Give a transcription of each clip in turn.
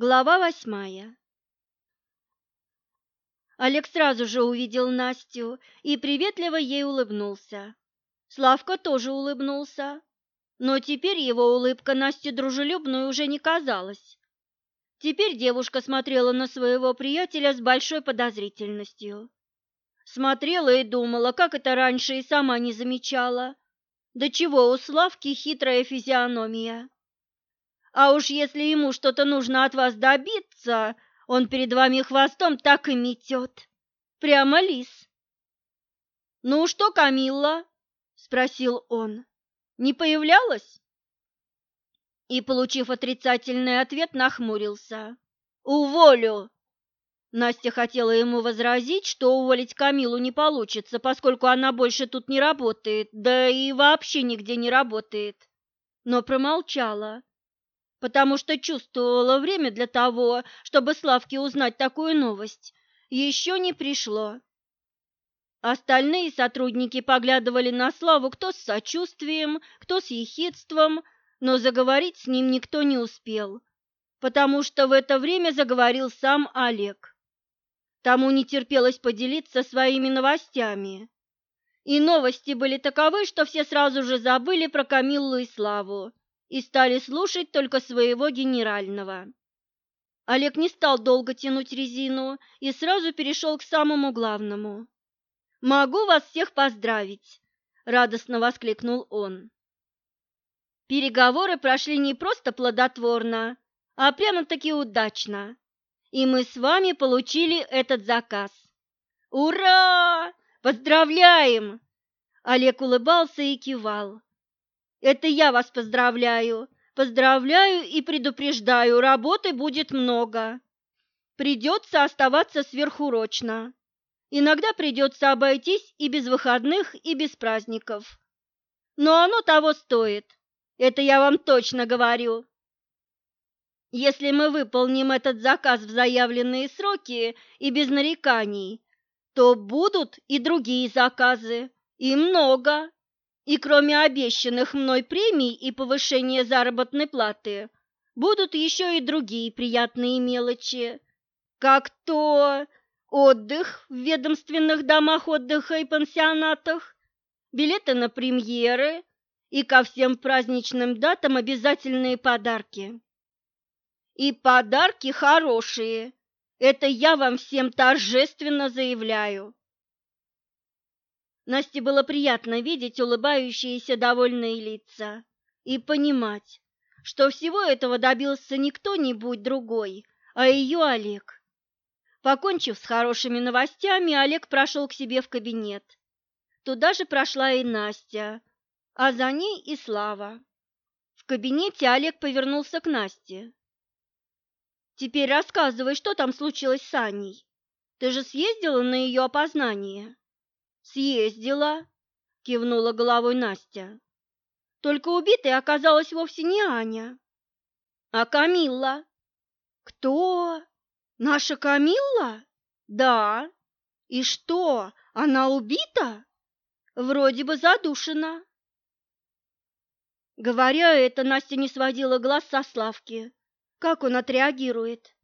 Глава восьмая Олег сразу же увидел Настю и приветливо ей улыбнулся. Славка тоже улыбнулся, но теперь его улыбка Насте дружелюбной уже не казалась. Теперь девушка смотрела на своего приятеля с большой подозрительностью. Смотрела и думала, как это раньше и сама не замечала. До чего у Славки хитрая физиономия. А уж если ему что-то нужно от вас добиться, он перед вами хвостом так и метет. Прямо лис. «Ну что, Камилла?» — спросил он. «Не появлялась?» И, получив отрицательный ответ, нахмурился. «Уволю!» Настя хотела ему возразить, что уволить Камилу не получится, поскольку она больше тут не работает, да и вообще нигде не работает. Но промолчала, потому что чувствовала время для того, чтобы Славке узнать такую новость. Еще не пришло. Остальные сотрудники поглядывали на Славу кто с сочувствием, кто с ехидством, но заговорить с ним никто не успел, потому что в это время заговорил сам Олег. Тому не терпелось поделиться своими новостями. И новости были таковы, что все сразу же забыли про Камиллу и Славу и стали слушать только своего генерального. Олег не стал долго тянуть резину и сразу перешел к самому главному. «Могу вас всех поздравить!» – радостно воскликнул он. Переговоры прошли не просто плодотворно, а прямо-таки удачно, и мы с вами получили этот заказ. Ура! Поздравляем! Олег улыбался и кивал. Это я вас поздравляю. Поздравляю и предупреждаю, работы будет много. Придется оставаться сверхурочно. Иногда придется обойтись и без выходных, и без праздников. Но оно того стоит. Это я вам точно говорю. Если мы выполним этот заказ в заявленные сроки и без нареканий, то будут и другие заказы, и много. И кроме обещанных мной премий и повышения заработной платы, будут еще и другие приятные мелочи, как то отдых в ведомственных домах отдыха и пансионатах, билеты на премьеры и ко всем праздничным датам обязательные подарки. И подарки хорошие, это я вам всем торжественно заявляю. Насте было приятно видеть улыбающиеся довольные лица и понимать, что всего этого добился не кто-нибудь другой, а ее Олег. Покончив с хорошими новостями, Олег прошел к себе в кабинет. Туда же прошла и Настя, а за ней и Слава. В кабинете Олег повернулся к Насте. «Теперь рассказывай, что там случилось с Аней. Ты же съездила на ее опознание?» «Съездила», — кивнула головой Настя. «Только убитой оказалась вовсе не Аня, а Камилла». «Кто? Наша Камилла?» «Да». «И что, она убита?» «Вроде бы задушена». Говоря это, Настя не сводила глаз со Славки. Как он отреагирует?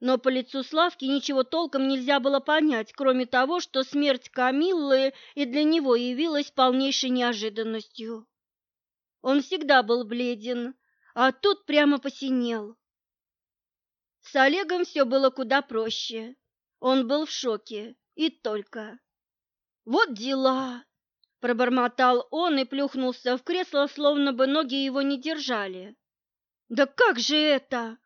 Но по лицу Славки ничего толком нельзя было понять, кроме того, что смерть Камиллы и для него явилась полнейшей неожиданностью. Он всегда был бледен, а тут прямо посинел. С Олегом все было куда проще. Он был в шоке, и только. «Вот дела!» – пробормотал он и плюхнулся в кресло, словно бы ноги его не держали. «Да как же это?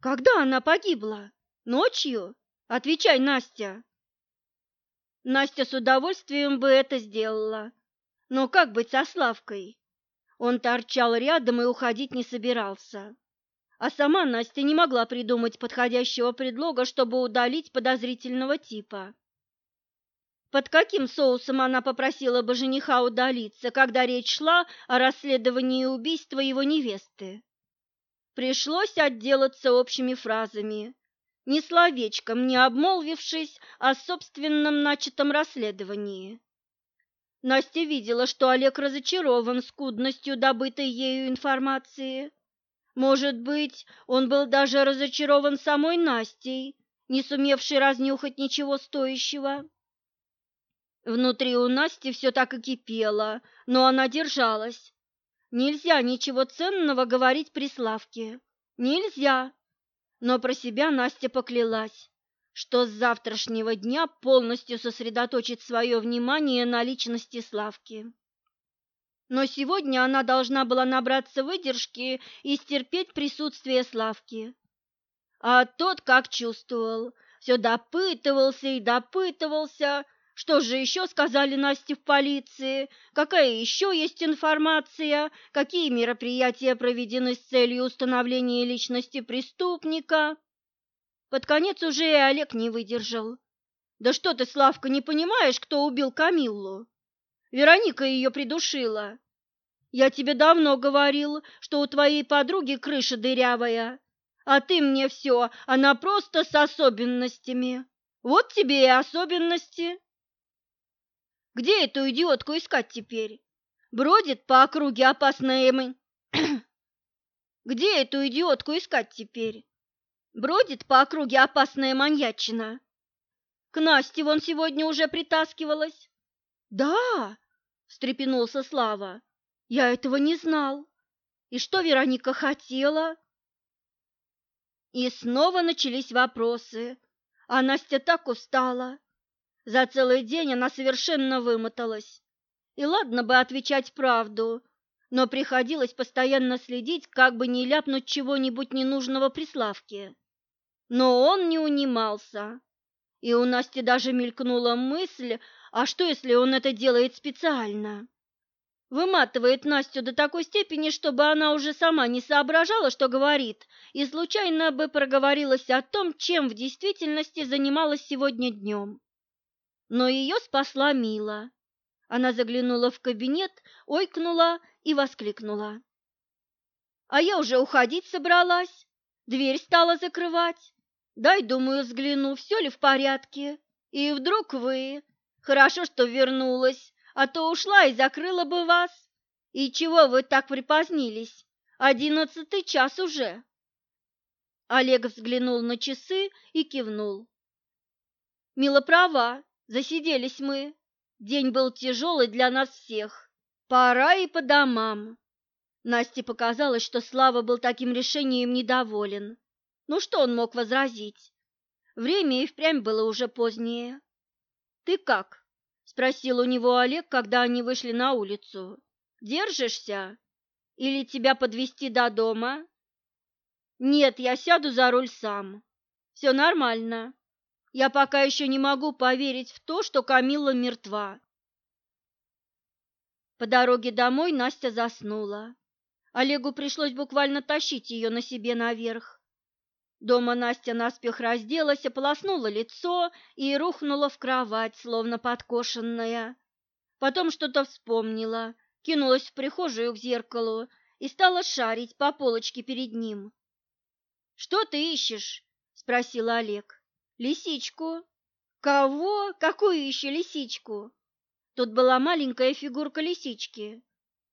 Когда она погибла?» Ночью? Отвечай, Настя. Настя с удовольствием бы это сделала. Но как быть со Славкой? Он торчал рядом и уходить не собирался. А сама Настя не могла придумать подходящего предлога, чтобы удалить подозрительного типа. Под каким соусом она попросила бы жениха удалиться, когда речь шла о расследовании убийства его невесты? Пришлось отделаться общими фразами ни словечком не обмолвившись о собственном начатом расследовании. Настя видела, что Олег разочарован скудностью добытой ею информации. Может быть, он был даже разочарован самой Настей, не сумевшей разнюхать ничего стоящего. Внутри у Насти все так и кипело, но она держалась. Нельзя ничего ценного говорить при Славке. Нельзя. Но про себя Настя поклялась, что с завтрашнего дня полностью сосредоточит свое внимание на личности Славки. Но сегодня она должна была набраться выдержки и стерпеть присутствие Славки. А тот, как чувствовал, все допытывался и допытывался, что же еще сказали Насте в полиции, какая еще есть информация, какие мероприятия проведены с целью установления личности преступника. Под конец уже и Олег не выдержал. «Да что ты, Славка, не понимаешь, кто убил Камиллу?» Вероника ее придушила. Я тебе давно говорил, что у твоей подруги крыша дырявая, а ты мне все, она просто с особенностями. Вот тебе и особенности. Где эту идиотку искать теперь? Бродит по округе опасная мы. Где эту идиотку искать теперь? Бродит по округе опасная маньячина. К Насте вон сегодня уже притаскивалась. Да, встрепенулся Слава. Я этого не знал. И что Вероника хотела? И снова начались вопросы. А Настя так устала. За целый день она совершенно вымоталась. И ладно бы отвечать правду, но приходилось постоянно следить, как бы не ляпнуть чего-нибудь ненужного при Славке. Но он не унимался. И у Насти даже мелькнула мысль, а что, если он это делает специально? Выматывает Настю до такой степени, чтобы она уже сама не соображала, что говорит, и случайно бы проговорилась о том, чем в действительности занималась сегодня днем. Но ее спасла Мила. Она заглянула в кабинет, ойкнула и воскликнула. «А я уже уходить собралась, дверь стала закрывать. Дай, думаю, взгляну, все ли в порядке. И вдруг вы. Хорошо, что вернулась, а то ушла и закрыла бы вас. И чего вы так припозднились? Одиннадцатый час уже. Олег взглянул на часы и кивнул. Мила права, засиделись мы. День был тяжелый для нас всех. Пора и по домам. Насте показалось, что Слава был таким решением недоволен. Ну что он мог возразить? Время и впрямь было уже позднее. «Ты как?» спросил у него Олег, когда они вышли на улицу. Держишься? Или тебя подвести до дома? Нет, я сяду за руль сам. Все нормально. Я пока еще не могу поверить в то, что Камилла мертва. По дороге домой Настя заснула. Олегу пришлось буквально тащить ее на себе наверх. Дома Настя наспех разделась, ополоснула лицо и рухнула в кровать, словно подкошенная. Потом что-то вспомнила, кинулась в прихожую к зеркалу и стала шарить по полочке перед ним. «Что ты ищешь?» – спросил Олег. «Лисичку». «Кого? Какую еще лисичку?» Тут была маленькая фигурка лисички,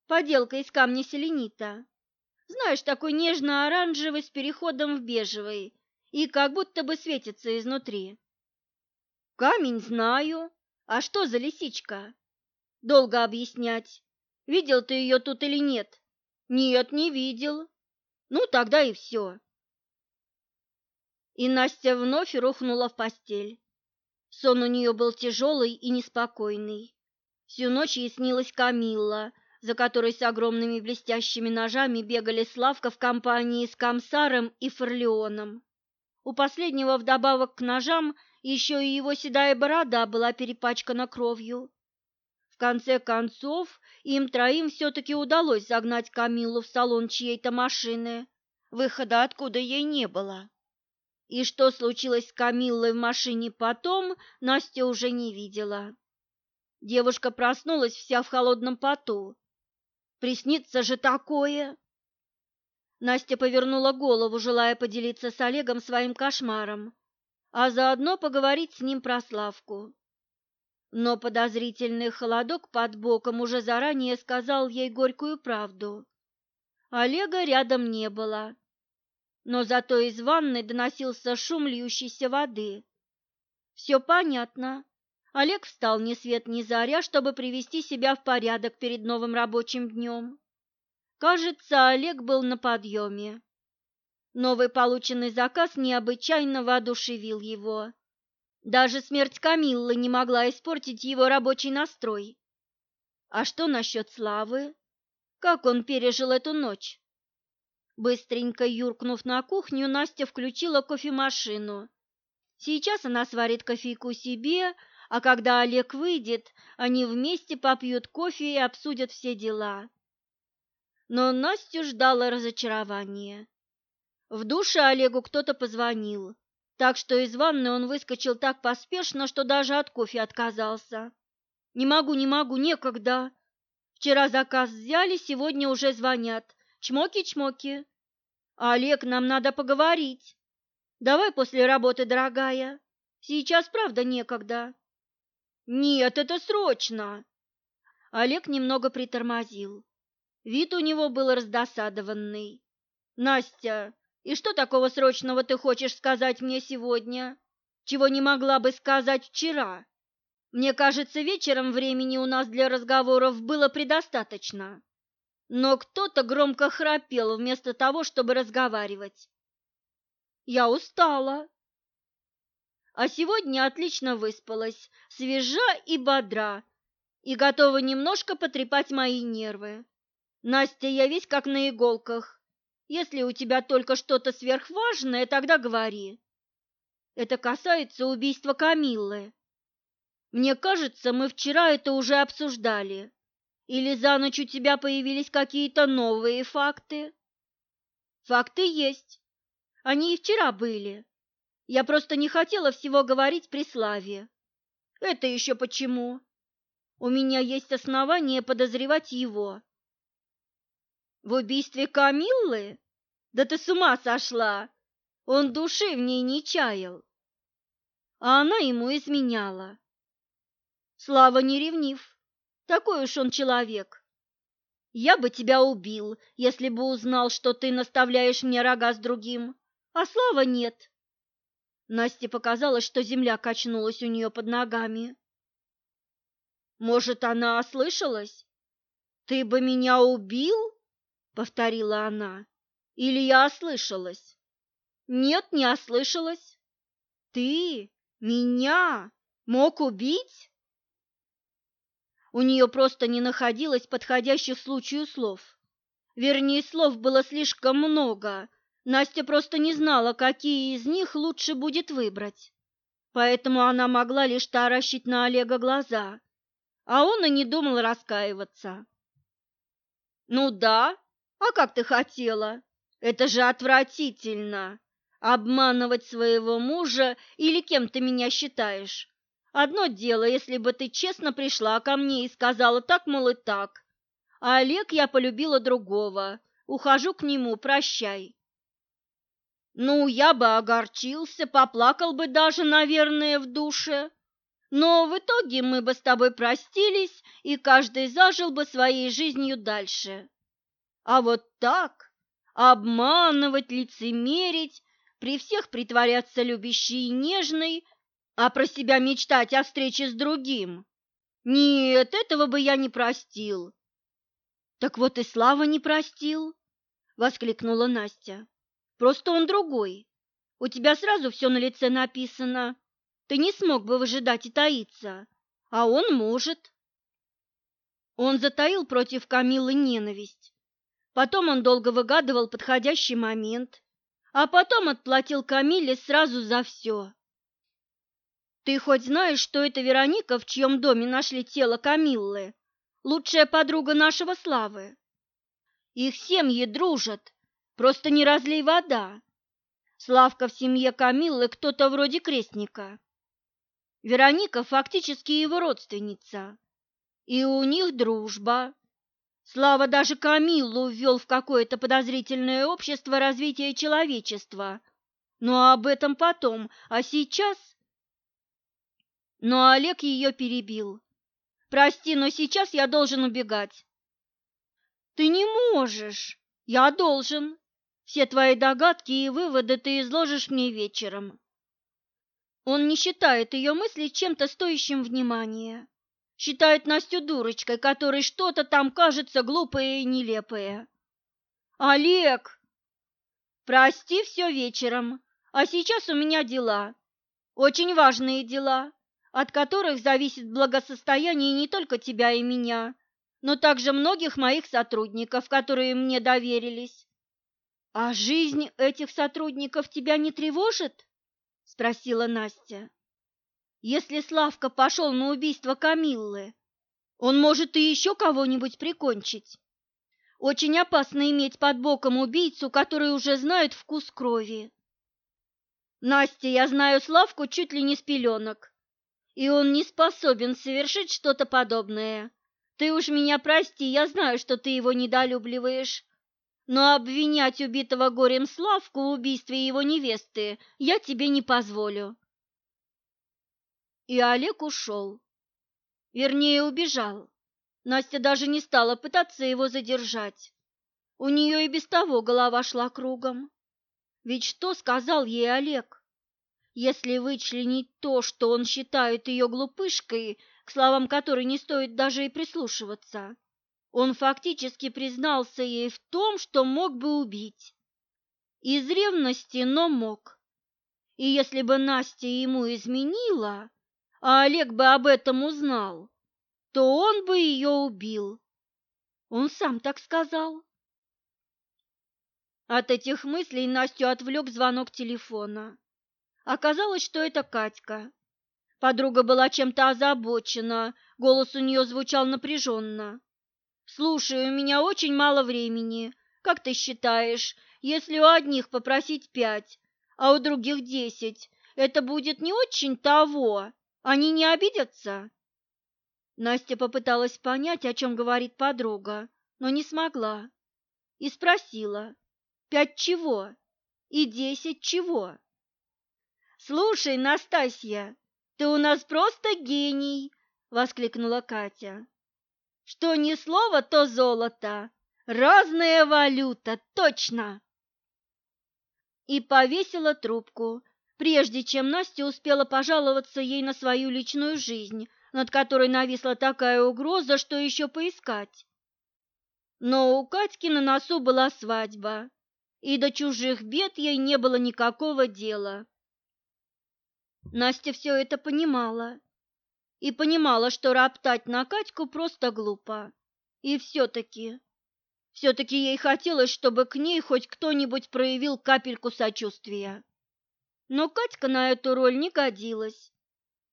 поделка из камня селенита. Знаешь, такой нежно-оранжевый с переходом в бежевый и как будто бы светится изнутри. Камень знаю. А что за лисичка? Долго объяснять. Видел ты ее тут или нет? Нет, не видел. Ну, тогда и все. И Настя вновь рухнула в постель. Сон у нее был тяжелый и неспокойный. Всю ночь ей снилась Камилла, за которой с огромными блестящими ножами бегали Славка в компании с Камсаром и Форлеоном. У последнего вдобавок к ножам еще и его седая борода была перепачкана кровью. В конце концов, им троим все-таки удалось загнать Камилу в салон чьей-то машины, выхода откуда ей не было. И что случилось с Камиллой в машине потом, Настя уже не видела. Девушка проснулась вся в холодном поту, Приснится же такое!» Настя повернула голову, желая поделиться с Олегом своим кошмаром, а заодно поговорить с ним про Славку. Но подозрительный холодок под боком уже заранее сказал ей горькую правду. Олега рядом не было. Но зато из ванной доносился шум льющейся воды. Все понятно. Олег встал ни свет ни заря, чтобы привести себя в порядок перед новым рабочим днем. Кажется, Олег был на подъеме. Новый полученный заказ необычайно воодушевил его. Даже смерть Камиллы не могла испортить его рабочий настрой. А что насчет Славы? Как он пережил эту ночь? Быстренько юркнув на кухню, Настя включила кофемашину. Сейчас она сварит кофейку себе, а когда Олег выйдет, они вместе попьют кофе и обсудят все дела. Но Настю ждало разочарование. В душе Олегу кто-то позвонил, так что из ванны он выскочил так поспешно, что даже от кофе отказался. «Не могу, не могу, некогда. Вчера заказ взяли, сегодня уже звонят. Чмоки-чмоки. Олег, нам надо поговорить. Давай после работы, дорогая. Сейчас, правда, некогда. Нет, это срочно. Олег немного притормозил. Вид у него был раздосадованный. Настя, и что такого срочного ты хочешь сказать мне сегодня? Чего не могла бы сказать вчера? Мне кажется, вечером времени у нас для разговоров было предостаточно но кто-то громко храпел вместо того, чтобы разговаривать. Я устала. А сегодня отлично выспалась, свежа и бодра, и готова немножко потрепать мои нервы. Настя, я весь как на иголках. Если у тебя только что-то сверхважное, тогда говори. Это касается убийства Камиллы. Мне кажется, мы вчера это уже обсуждали. Или за ночь у тебя появились какие-то новые факты? Факты есть. Они и вчера были. Я просто не хотела всего говорить при Славе. Это еще почему? У меня есть основания подозревать его. В убийстве Камиллы? Да ты с ума сошла! Он души в ней не чаял. А она ему изменяла. Слава не ревнив. Такой уж он человек. Я бы тебя убил, если бы узнал, что ты наставляешь мне рога с другим, а Слава нет. Насте показалось, что земля качнулась у нее под ногами. Может, она ослышалась? Ты бы меня убил? повторила она. Или я ослышалась? Нет, не ослышалась. Ты меня мог убить? У нее просто не находилось подходящих случаю слов. Вернее, слов было слишком много. Настя просто не знала, какие из них лучше будет выбрать. Поэтому она могла лишь таращить на Олега глаза, а он и не думал раскаиваться. «Ну да, а как ты хотела? Это же отвратительно! Обманывать своего мужа или кем ты меня считаешь? Одно дело, если бы ты честно пришла ко мне и сказала так, мол, и так. А Олег я полюбила другого. Ухожу к нему, прощай. Ну, я бы огорчился, поплакал бы даже, наверное, в душе. Но в итоге мы бы с тобой простились, и каждый зажил бы своей жизнью дальше. А вот так обманывать, лицемерить, при всех притворяться любящей и нежной а про себя мечтать о встрече с другим. Нет, этого бы я не простил. Так вот и Слава не простил, воскликнула Настя. Просто он другой. У тебя сразу все на лице написано. Ты не смог бы выжидать и таиться, а он может. Он затаил против Камилы ненависть. Потом он долго выгадывал подходящий момент, а потом отплатил Камиле сразу за все. Ты хоть знаешь, что это Вероника, в чьем доме нашли тело Камиллы, лучшая подруга нашего Славы? Их семьи дружат, просто не разлей вода. Славка в семье Камиллы кто-то вроде крестника. Вероника фактически его родственница, и у них дружба. Слава даже Камиллу ввел в какое-то подозрительное общество развития человечества. Но об этом потом, а сейчас но Олег ее перебил. «Прости, но сейчас я должен убегать». «Ты не можешь. Я должен. Все твои догадки и выводы ты изложишь мне вечером. Он не считает ее мысли чем-то стоящим внимания. Считает Настю дурочкой, которой что-то там кажется глупое и нелепое. «Олег!» «Прости, все вечером, а сейчас у меня дела. Очень важные дела, от которых зависит благосостояние не только тебя и меня, но также многих моих сотрудников, которые мне доверились. А жизнь этих сотрудников тебя не тревожит? спросила Настя. Если Славка пошел на убийство Камиллы, он может и еще кого-нибудь прикончить. Очень опасно иметь под боком убийцу, который уже знает вкус крови. Настя, я знаю Славку чуть ли не с пеленок, и он не способен совершить что-то подобное. Ты уж меня прости, я знаю, что ты его недолюбливаешь. Но обвинять убитого горем Славку в убийстве его невесты я тебе не позволю. И Олег ушел. Вернее, убежал. Настя даже не стала пытаться его задержать. У нее и без того голова шла кругом. Ведь что сказал ей Олег? Если вычленить то, что он считает ее глупышкой, к словам которой не стоит даже и прислушиваться. Он фактически признался ей в том, что мог бы убить. Из ревности, но мог. И если бы Настя ему изменила, а Олег бы об этом узнал, то он бы ее убил. Он сам так сказал. От этих мыслей Настю отвлек звонок телефона. Оказалось, что это Катька. Подруга была чем-то озабочена, голос у нее звучал напряженно. «Слушай, у меня очень мало времени. Как ты считаешь, если у одних попросить пять, а у других десять, это будет не очень того? Они не обидятся?» Настя попыталась понять, о чем говорит подруга, но не смогла. И спросила, «Пять чего? И десять чего?» «Слушай, Настасья, ты у нас просто гений!» — воскликнула Катя. «Что ни слово, то золото! Разная валюта, точно!» И повесила трубку, прежде чем Настя успела пожаловаться ей на свою личную жизнь, над которой нависла такая угроза, что еще поискать. Но у Катьки на носу была свадьба, и до чужих бед ей не было никакого дела. Настя все это понимала. И понимала, что роптать на Катьку просто глупо. И все-таки, все-таки ей хотелось, чтобы к ней хоть кто-нибудь проявил капельку сочувствия. Но Катька на эту роль не годилась.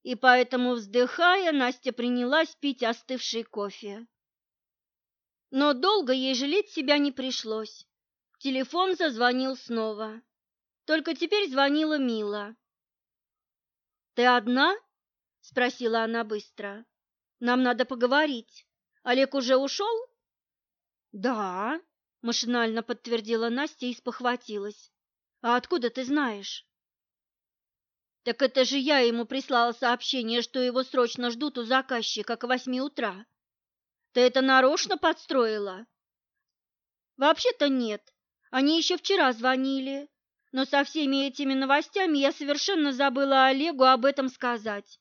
И поэтому, вздыхая, Настя принялась пить остывший кофе. Но долго ей жалеть себя не пришлось. Телефон зазвонил снова. Только теперь звонила Мила. «Ты одна?» – спросила она быстро. «Нам надо поговорить. Олег уже ушел?» «Да», – машинально подтвердила Настя и спохватилась. «А откуда ты знаешь?» «Так это же я ему прислала сообщение, что его срочно ждут у заказчика к восьми утра. Ты это нарочно подстроила?» «Вообще-то нет. Они еще вчера звонили. Но со всеми этими новостями я совершенно забыла Олегу об этом сказать.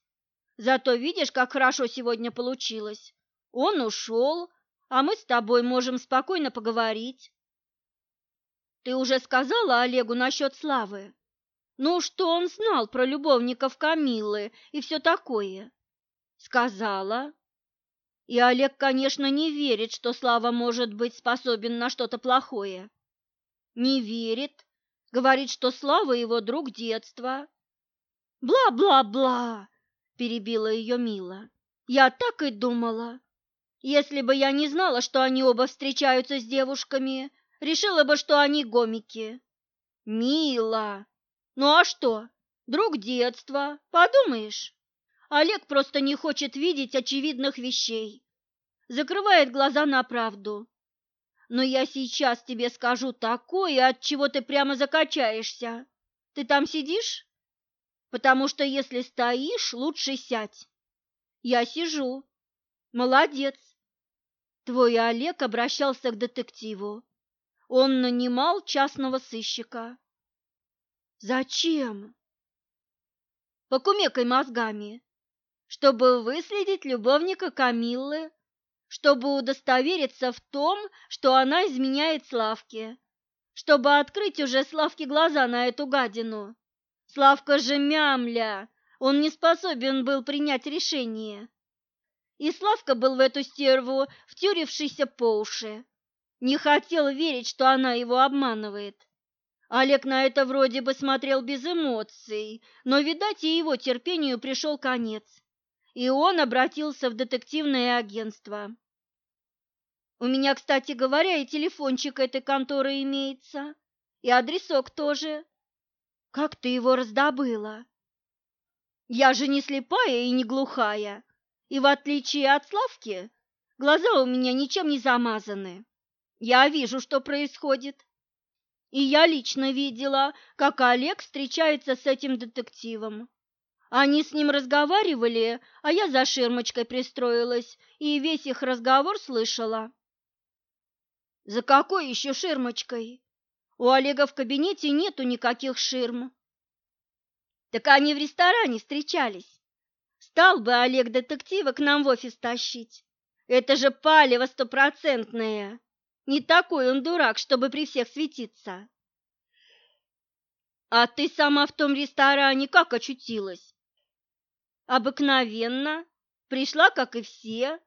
Зато видишь, как хорошо сегодня получилось. Он ушел, а мы с тобой можем спокойно поговорить. Ты уже сказала Олегу насчет Славы? Ну, что он знал про любовников Камиллы и все такое? Сказала. И Олег, конечно, не верит, что Слава может быть способен на что-то плохое. Не верит, Говорит, что Слава его друг детства. Бла-бла-бла, перебила ее Мила. Я так и думала. Если бы я не знала, что они оба встречаются с девушками, решила бы, что они гомики. Мила. Ну а что? Друг детства, подумаешь? Олег просто не хочет видеть очевидных вещей. Закрывает глаза на правду но я сейчас тебе скажу такое, от чего ты прямо закачаешься. Ты там сидишь? Потому что если стоишь, лучше сядь. Я сижу. Молодец. Твой Олег обращался к детективу. он нанимал частного сыщика. Зачем? Покумекай мозгами, чтобы выследить любовника Камиллы, чтобы удостовериться в том, что она изменяет Славке, чтобы открыть уже Славке глаза на эту гадину. Славка же мямля, он не способен был принять решение. И Славка был в эту стерву втюрившийся по уши. Не хотел верить, что она его обманывает. Олег на это вроде бы смотрел без эмоций, но, видать, и его терпению пришел конец, и он обратился в детективное агентство. У меня, кстати говоря, и телефончик этой конторы имеется, и адресок тоже. Как ты его раздобыла? Я же не слепая и не глухая, и в отличие от Славки, глаза у меня ничем не замазаны. Я вижу, что происходит. И я лично видела, как Олег встречается с этим детективом. Они с ним разговаривали, а я за ширмочкой пристроилась и весь их разговор слышала. За какой еще ширмочкой? У Олега в кабинете нету никаких ширм. Так они в ресторане встречались. Стал бы Олег детектива к нам в офис тащить. Это же палево стопроцентное. Не такой он дурак, чтобы при всех светиться. А ты сама в том ресторане как очутилась? Обыкновенно. Пришла, как и все.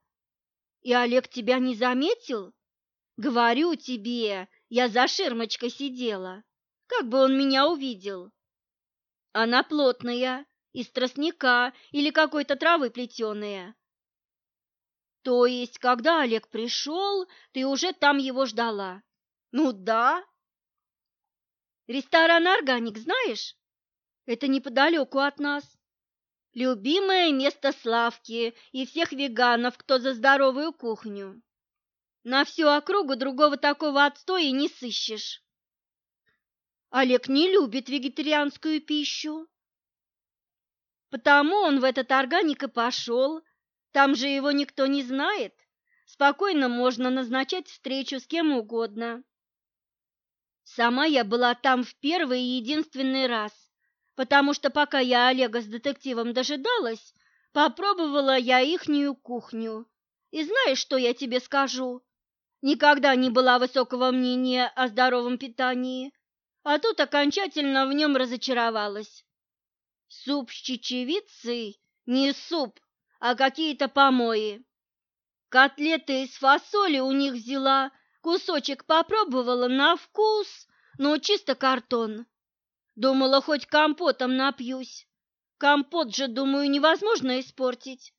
И Олег тебя не заметил? Говорю тебе, я за ширмочкой сидела. Как бы он меня увидел? Она плотная, из тростника или какой-то травы плетеная. То есть, когда Олег пришел, ты уже там его ждала? Ну да. Ресторан «Органик» знаешь? Это неподалеку от нас. Любимое место Славки и всех веганов, кто за здоровую кухню. На всю округу другого такого отстоя не сыщешь. Олег не любит вегетарианскую пищу. Потому он в этот органик и пошел, там же его никто не знает. Спокойно можно назначать встречу с кем угодно. Сама я была там в первый и единственный раз, потому что пока я Олега с детективом дожидалась, попробовала я ихнюю кухню. И знаешь, что я тебе скажу? Никогда не была высокого мнения о здоровом питании, а тут окончательно в нем разочаровалась. Суп с чечевицей не суп, а какие-то помои. Котлеты из фасоли у них взяла, кусочек попробовала на вкус, но чисто картон. Думала, хоть компотом напьюсь. Компот же, думаю, невозможно испортить.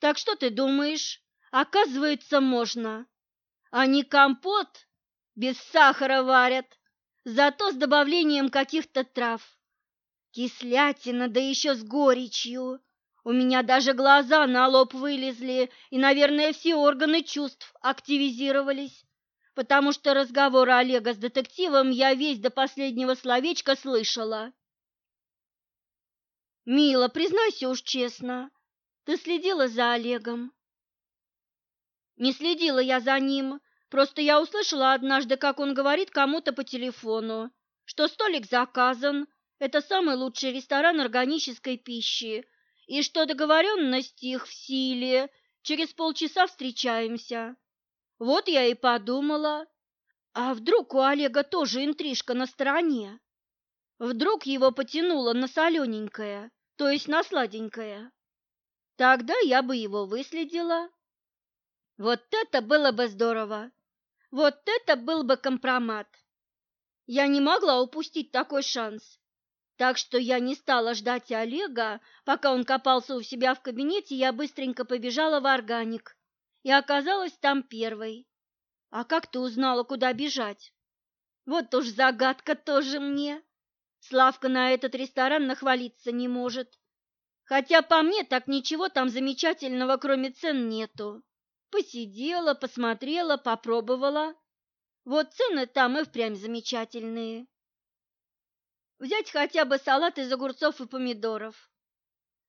Так что ты думаешь? Оказывается, можно. Они компот без сахара варят, зато с добавлением каких-то трав. Кислятина, да еще с горечью. У меня даже глаза на лоб вылезли, и, наверное, все органы чувств активизировались, потому что разговор Олега с детективом я весь до последнего словечка слышала. «Мила, признайся уж честно, ты следила за Олегом?» «Не следила я за ним, просто я услышала однажды, как он говорит кому-то по телефону, что столик заказан, это самый лучший ресторан органической пищи, и что договоренность их в силе, через полчаса встречаемся. Вот я и подумала, а вдруг у Олега тоже интрижка на стороне? Вдруг его потянуло на солененькое, то есть на сладенькое? Тогда я бы его выследила. Вот это было бы здорово! Вот это был бы компромат! Я не могла упустить такой шанс. Так что я не стала ждать Олега, пока он копался у себя в кабинете, я быстренько побежала в органик и оказалась там первой. А как ты узнала, куда бежать? Вот уж загадка тоже мне. Славка на этот ресторан нахвалиться не может. Хотя по мне так ничего там замечательного, кроме цен, нету. Посидела, посмотрела, попробовала. Вот цены там и впрямь замечательные. Взять хотя бы салат из огурцов и помидоров.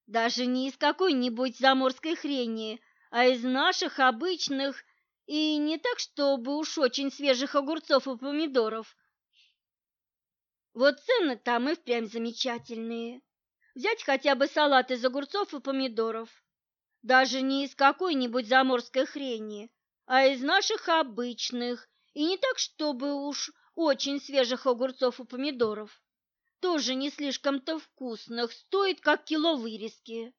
Даже не из какой-нибудь заморской хрени, а из наших обычных И не так, чтобы уж очень свежих огурцов и помидоров. Вот цены там и впрямь замечательные. Взять хотя бы салат из огурцов и помидоров. Даже не из какой-нибудь заморской хрени, а из наших обычных, и не так, чтобы уж очень свежих огурцов и помидоров. Тоже не слишком-то вкусных, стоит как кило вырезки.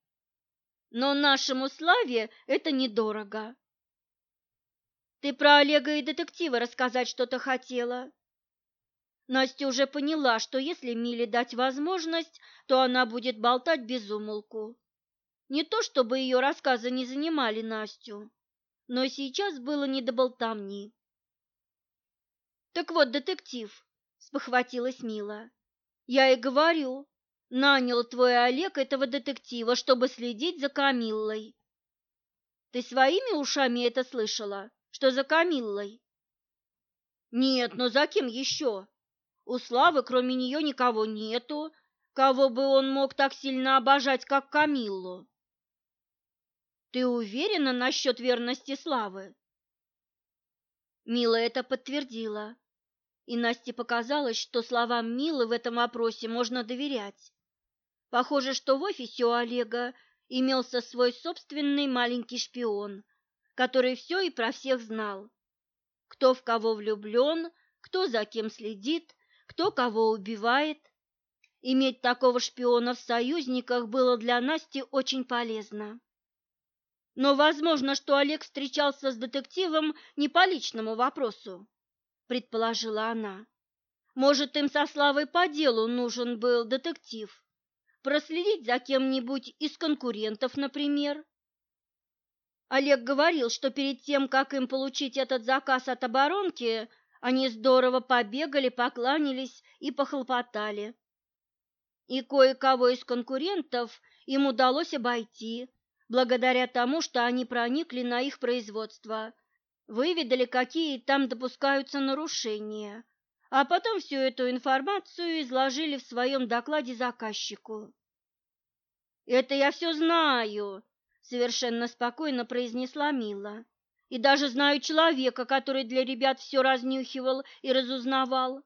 Но нашему Славе это недорого. Ты про Олега и детектива рассказать что-то хотела? Настя уже поняла, что если Миле дать возможность, то она будет болтать без умолку. Не то чтобы ее рассказы не занимали Настю, но сейчас было не до болтовни. «Так вот, детектив», — спохватилась Мила, — «я и говорю, нанял твой Олег этого детектива, чтобы следить за Камиллой». «Ты своими ушами это слышала, что за Камиллой?» «Нет, но за кем еще? У Славы кроме нее никого нету, кого бы он мог так сильно обожать, как Камиллу». «Ты уверена насчет верности Славы?» Мила это подтвердила. И Насте показалось, что словам Милы в этом вопросе можно доверять. Похоже, что в офисе у Олега имелся свой собственный маленький шпион, который все и про всех знал. Кто в кого влюблен, кто за кем следит, кто кого убивает. Иметь такого шпиона в союзниках было для Насти очень полезно. Но возможно, что Олег встречался с детективом не по личному вопросу предположила она. Может, им со Славой по делу нужен был детектив? Проследить за кем-нибудь из конкурентов, например? Олег говорил, что перед тем, как им получить этот заказ от оборонки, они здорово побегали, покланялись и похлопотали. И кое-кого из конкурентов им удалось обойти, благодаря тому, что они проникли на их производство выведали, какие там допускаются нарушения, а потом всю эту информацию изложили в своем докладе заказчику. «Это я все знаю», — совершенно спокойно произнесла Мила. «И даже знаю человека, который для ребят все разнюхивал и разузнавал».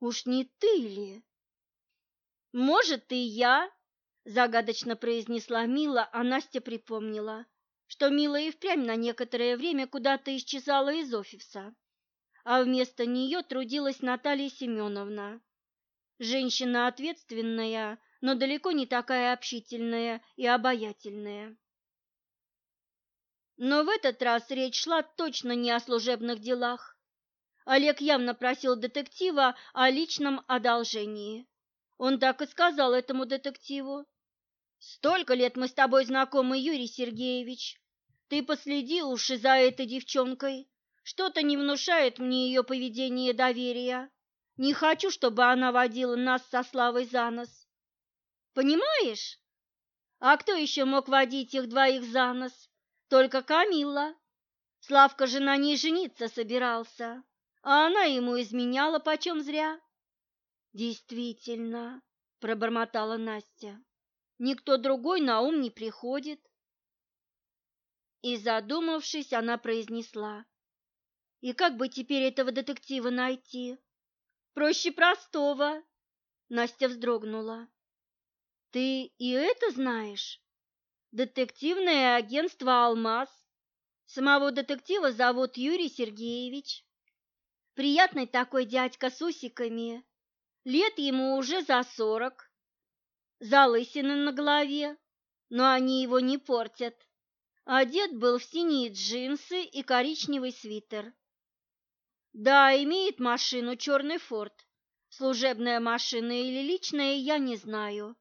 «Уж не ты ли?» «Может, и я», — загадочно произнесла Мила, а Настя припомнила что Мила и впрямь на некоторое время куда-то исчезала из офиса, а вместо нее трудилась Наталья Семеновна. Женщина ответственная, но далеко не такая общительная и обаятельная. Но в этот раз речь шла точно не о служебных делах. Олег явно просил детектива о личном одолжении. Он так и сказал этому детективу. Столько лет мы с тобой знакомы, Юрий Сергеевич. Ты последи уж и за этой девчонкой. Что-то не внушает мне ее поведение доверия. Не хочу, чтобы она водила нас со Славой за нос. Понимаешь? А кто еще мог водить их двоих за нос? Только Камилла. Славка же на ней жениться собирался, а она ему изменяла почем зря. Действительно, пробормотала Настя. Никто другой на ум не приходит. И, задумавшись, она произнесла. И как бы теперь этого детектива найти? Проще простого. Настя вздрогнула. Ты и это знаешь? Детективное агентство «Алмаз». Самого детектива зовут Юрий Сергеевич. Приятный такой дядька с усиками. Лет ему уже за сорок залысины на голове, но они его не портят. Одет был в синие джинсы и коричневый свитер. Да, имеет машину черный форт. Служебная машина или личная, я не знаю.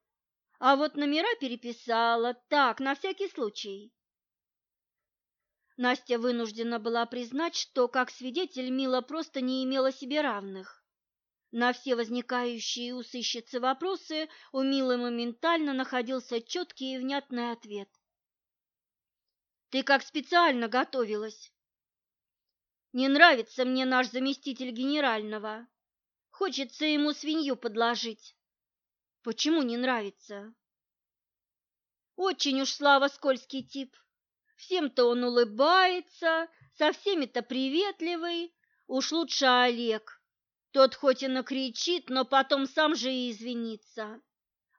А вот номера переписала, так, на всякий случай. Настя вынуждена была признать, что как свидетель Мила просто не имела себе равных. На все возникающие у сыщицы вопросы у Милы моментально находился четкий и внятный ответ. «Ты как специально готовилась?» «Не нравится мне наш заместитель генерального. Хочется ему свинью подложить». «Почему не нравится?» «Очень уж Слава скользкий тип. Всем-то он улыбается, со всеми-то приветливый, уж лучше Олег. Тот хоть и накричит, но потом сам же и извинится.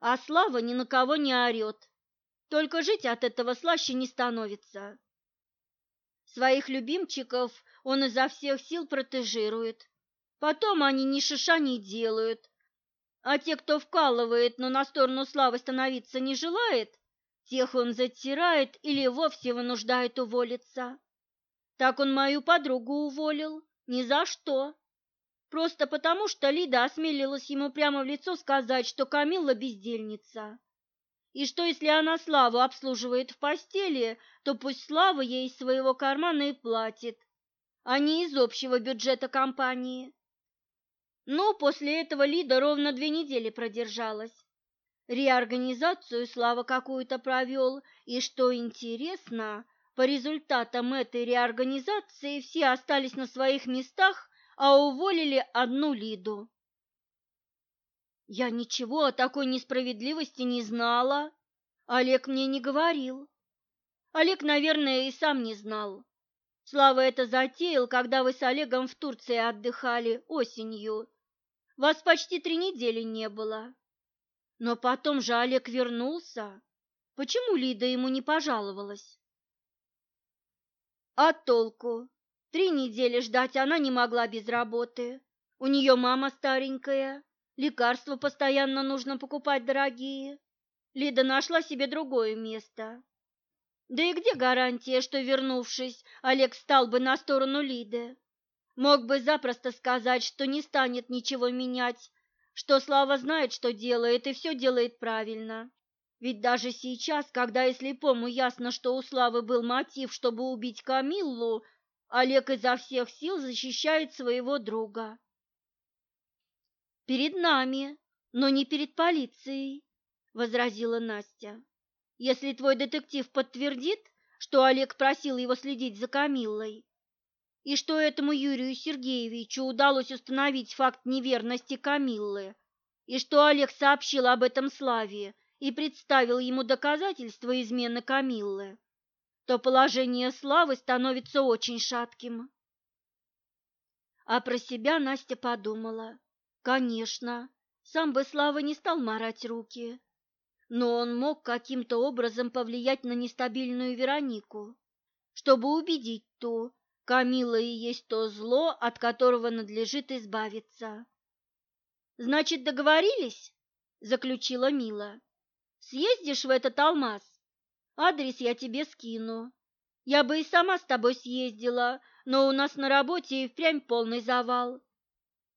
А Слава ни на кого не орет. Только жить от этого слаще не становится. Своих любимчиков он изо всех сил протежирует. Потом они ни шиша не делают. А те, кто вкалывает, но на сторону славы становиться не желает, тех он затирает или вовсе вынуждает уволиться. Так он мою подругу уволил. Ни за что. Просто потому, что Лида осмелилась ему прямо в лицо сказать, что Камилла бездельница. И что если она Славу обслуживает в постели, то пусть Слава ей из своего кармана и платит, а не из общего бюджета компании. Но после этого Лида ровно две недели продержалась. Реорганизацию Слава какую-то провел, и, что интересно, по результатам этой реорганизации все остались на своих местах, а уволили одну Лиду. Я ничего о такой несправедливости не знала. Олег мне не говорил. Олег, наверное, и сам не знал. Слава это затеял, когда вы с Олегом в Турции отдыхали осенью. Вас почти три недели не было. Но потом же Олег вернулся. Почему Лида ему не пожаловалась? А толку? Три недели ждать она не могла без работы. У нее мама старенькая, лекарства постоянно нужно покупать дорогие. Лида нашла себе другое место. Да и где гарантия, что, вернувшись, Олег стал бы на сторону Лиды? Мог бы запросто сказать, что не станет ничего менять, что Слава знает, что делает, и все делает правильно. Ведь даже сейчас, когда и слепому ясно, что у Славы был мотив, чтобы убить Камиллу, Олег изо всех сил защищает своего друга. «Перед нами, но не перед полицией», — возразила Настя. «Если твой детектив подтвердит, что Олег просил его следить за Камиллой, и что этому Юрию Сергеевичу удалось установить факт неверности Камиллы, и что Олег сообщил об этом Славе, и представил ему доказательства измены Камиллы, то положение Славы становится очень шатким. А про себя Настя подумала. Конечно, сам бы Слава не стал марать руки, но он мог каким-то образом повлиять на нестабильную Веронику, чтобы убедить ту, Камила и есть то зло, от которого надлежит избавиться. «Значит, договорились?» – заключила Мила. Съездишь в этот алмаз? Адрес я тебе скину. Я бы и сама с тобой съездила, но у нас на работе и впрямь полный завал.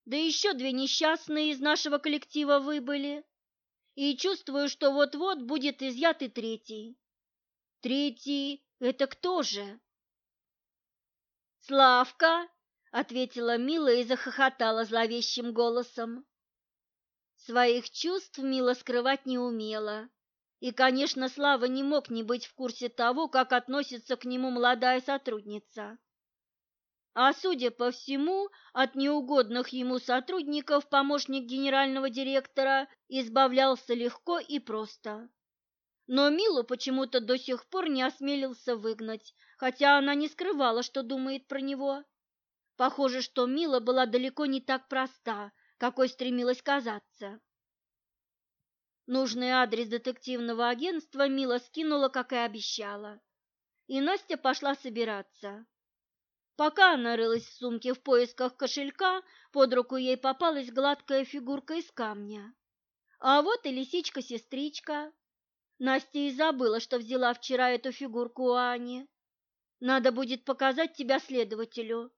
Да еще две несчастные из нашего коллектива выбыли. И чувствую, что вот-вот будет изъят и третий. Третий — это кто же? Славка, — ответила Мила и захохотала зловещим голосом. Своих чувств Мила скрывать не умела. И, конечно, Слава не мог не быть в курсе того, как относится к нему молодая сотрудница. А судя по всему, от неугодных ему сотрудников помощник генерального директора избавлялся легко и просто. Но Милу почему-то до сих пор не осмелился выгнать, хотя она не скрывала, что думает про него. Похоже, что Мила была далеко не так проста, какой стремилась казаться. Нужный адрес детективного агентства Мила скинула, как и обещала. И Настя пошла собираться. Пока она рылась в сумке в поисках кошелька, под руку ей попалась гладкая фигурка из камня. А вот и лисичка-сестричка. Настя и забыла, что взяла вчера эту фигурку у Ани. Надо будет показать тебя следователю.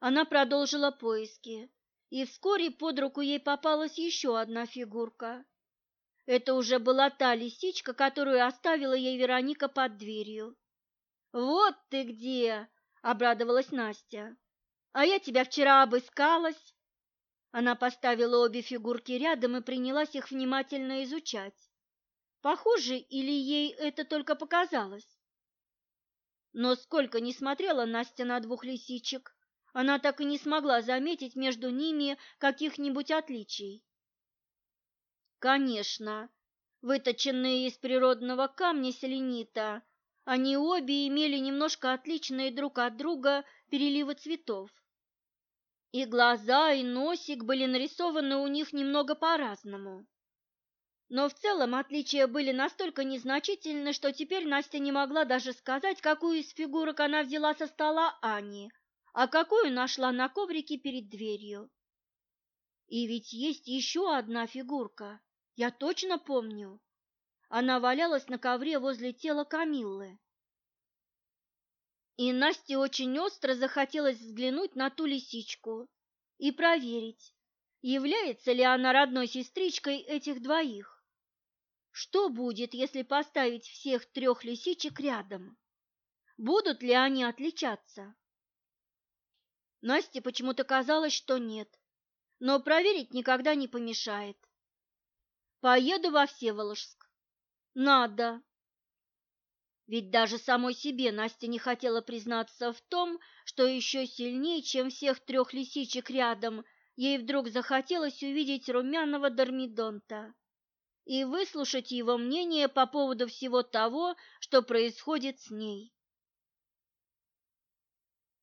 Она продолжила поиски и вскоре под руку ей попалась еще одна фигурка. Это уже была та лисичка, которую оставила ей Вероника под дверью. «Вот ты где!» — обрадовалась Настя. «А я тебя вчера обыскалась!» Она поставила обе фигурки рядом и принялась их внимательно изучать. Похоже, или ей это только показалось? Но сколько не смотрела Настя на двух лисичек, она так и не смогла заметить между ними каких-нибудь отличий. Конечно, выточенные из природного камня селенита, Они обе имели немножко отличные друг от друга переливы цветов. И глаза, и носик были нарисованы у них немного по-разному. Но в целом отличия были настолько незначительны, что теперь Настя не могла даже сказать, какую из фигурок она взяла со стола Ани, а какую нашла на коврике перед дверью. И ведь есть еще одна фигурка, я точно помню. Она валялась на ковре возле тела Камиллы. И Насте очень остро захотелось взглянуть на ту лисичку и проверить, является ли она родной сестричкой этих двоих. Что будет, если поставить всех трех лисичек рядом? Будут ли они отличаться? Насте почему-то казалось, что нет, но проверить никогда не помешает. Поеду во Всеволожск. Надо. Ведь даже самой себе Настя не хотела признаться в том, что еще сильнее, чем всех трех лисичек рядом, ей вдруг захотелось увидеть румяного Дормидонта и выслушать его мнение по поводу всего того, что происходит с ней.